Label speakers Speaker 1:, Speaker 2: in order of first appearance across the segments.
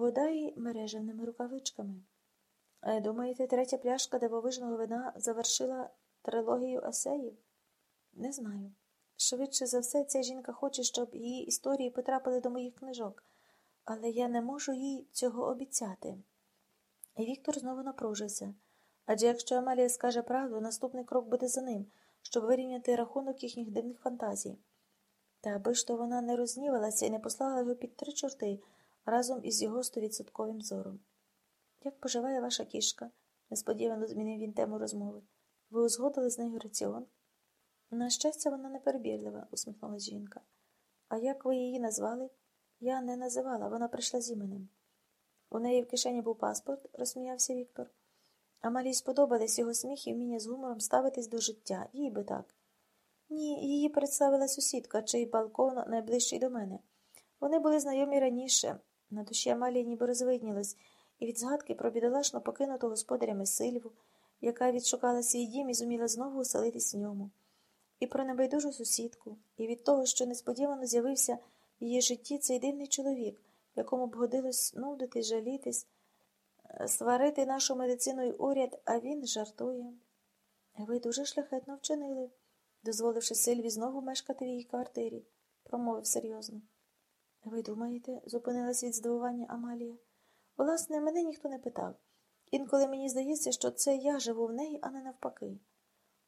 Speaker 1: бодай мережевними рукавичками. Е, Думаєте, третя пляшка дивовижного вина завершила трилогію есеїв? Не знаю. Швидше за все, ця жінка хоче, щоб її історії потрапили до моїх книжок, але я не можу їй цього обіцяти. І Віктор знову напружився. Адже якщо Амалія скаже правду, наступний крок буде за ним, щоб вирівняти рахунок їхніх дивних фантазій. Та аби ж то вона не рознівалася і не послала його під три чорти разом із його стовідсотковим зором. Як поживає ваша кішка? несподівано змінив він тему розмови. Ви узгодили з нею раціон? На щастя, вона неперебірлива, усміхнулась жінка. А як ви її назвали? Я не називала, вона прийшла з іменем. У неї в кишені був паспорт, розсміявся Віктор. Амалій сподобались його сміх і вміння з гумором ставитись до життя, їй би так. Ні, її представила сусідка, чий балкон найближчий до мене. Вони були знайомі раніше. На душі Амалії ніби розвиднілось, і від згадки про бідолашно покинуту господарями Сильву, яка відшукала свій дім і зуміла знову оселитись в ньому, і про небайдужу сусідку, і від того, що несподівано з'явився в її житті цей дивний чоловік, якому б годилось нудитись, жалітись, е, сварити нашу медициною уряд, а він жартує. Ви дуже шляхетно вчинили, дозволивши Сильві знову мешкати в її квартирі, промовив серйозно. Ви думаєте, зупинилась від здивування Амалія? Власне, мене ніхто не питав. Інколи мені здається, що це я живу в неї, а не навпаки.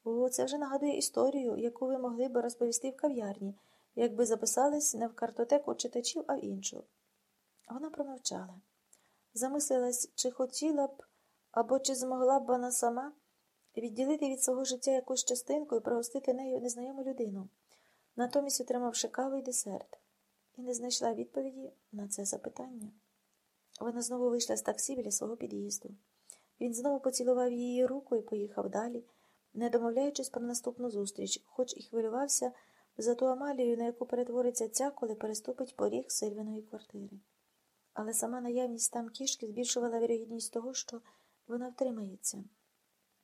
Speaker 1: О, це вже нагадує історію, яку ви могли б розповісти в кав'ярні, якби записались не в картотеку читачів, а в іншу. Вона промовчала. Замислилась, чи хотіла б, або чи змогла б вона сама відділити від свого життя якусь частинку і пригостити нею незнайому людину, натомість отримавши каву і десерт, не знайшла відповіді на це запитання. Вона знову вийшла з таксі біля свого під'їзду. Він знову поцілував її руку і поїхав далі, не домовляючись про наступну зустріч, хоч і хвилювався за ту Амалію, на яку перетвориться ця, коли переступить поріг Сильвиної квартири. Але сама наявність там кішки збільшувала вірогідність того, що вона втримається.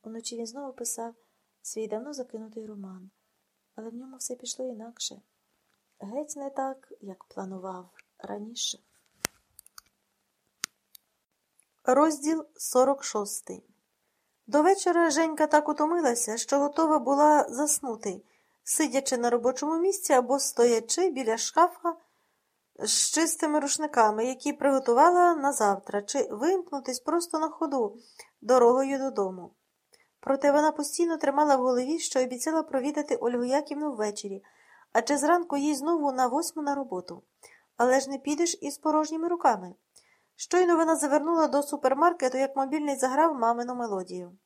Speaker 1: Уночі він знову писав свій давно закинутий роман, але в ньому все пішло інакше. Геть не так, як планував раніше. Розділ 46 До вечора Женька так утомилася, що готова була заснути, сидячи на робочому місці або стоячи біля шкафа з чистими рушниками, які приготувала на завтра, чи вимкнутись просто на ходу дорогою додому. Проте вона постійно тримала в голові, що обіцяла провідати Ольгу Яківну ввечері, адже зранку їй знову на восьму на роботу. Але ж не підеш із порожніми руками. Щойно вона завернула до супермаркету, як мобільний заграв мамину мелодію.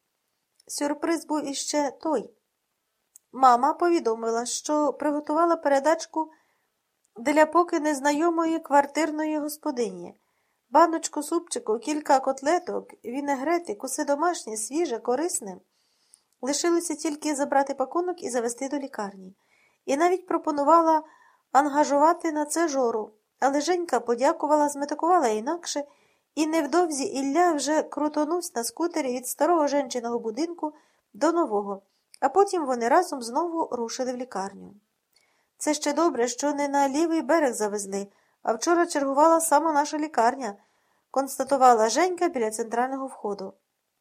Speaker 1: Сюрприз був іще той. Мама повідомила, що приготувала передачку для поки незнайомої квартирної господині. Баночку супчику, кілька котлеток, вінегретик, усе домашнє, свіже, корисне. Лишилося тільки забрати пакунок і завести до лікарні. І навіть пропонувала ангажувати на це жору. Але Женька подякувала, зметикувала інакше, і невдовзі Ілля вже крутонувся на скутері від старого женчиного будинку до нового, а потім вони разом знову рушили в лікарню. Це ще добре, що не на лівий берег завезли, а вчора чергувала сама наша лікарня, констатувала Женька біля центрального входу.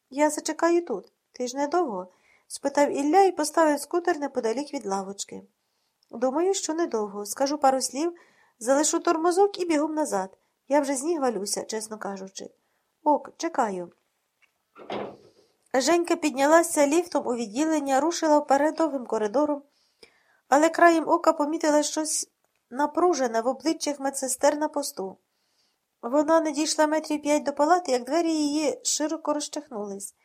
Speaker 1: Я зачекаю тут. Ти ж недовго? спитав Ілля і поставив скутер неподалік від лавочки. Думаю, що недовго. Скажу пару слів. Залишу тормозок і бігом назад. Я вже з ніг валюся, чесно кажучи. Ок, чекаю. Женька піднялася ліфтом у відділення, рушила вперед довгим коридором, але краєм ока помітила щось напружене в обличчях медсестер на посту. Вона не дійшла метрів п'ять до палати, як двері її широко розчахнулись.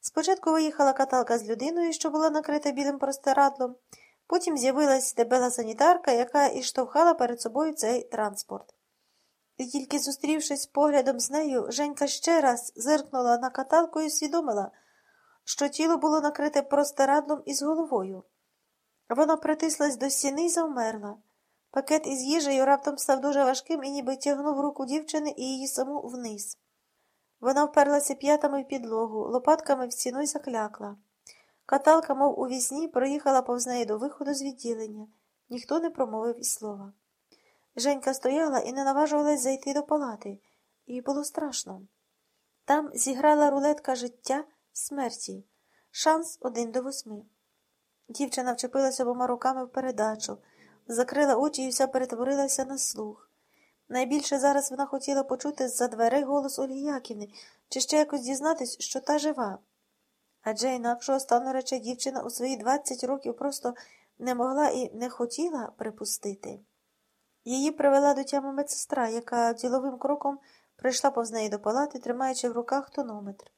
Speaker 1: Спочатку виїхала каталка з людиною, що була накрита білим простирадлом. Потім з'явилась дебела санітарка, яка і штовхала перед собою цей транспорт. І тільки зустрівшись поглядом з нею, Женька ще раз зиркнула на каталку і усвідомила, що тіло було накрите простирадлом із головою. Вона притислась до стіни і завмерла. Пакет із їжею раптом став дуже важким і ніби тягнув руку дівчини і її саму вниз. Вона вперлася п'ятами в підлогу, лопатками в стіну й заклякла. Каталка, мов у вісні, проїхала повз неї до виходу з відділення. Ніхто не промовив і слова. Женька стояла і не наважувалась зайти до палати. і було страшно. Там зіграла рулетка життя смерті, шанс один до восьми. Дівчина вчепилася обома руками в передачу, закрила очі і вся перетворилася на слух. Найбільше зараз вона хотіла почути з-за дверей голос Ольги Яківни чи ще якось дізнатись, що та жива. Адже інакшого стану рече дівчина у свої 20 років просто не могла і не хотіла припустити. Її привела до тями медсестра, яка діловим кроком прийшла повз неї до палати, тримаючи в руках тонометр.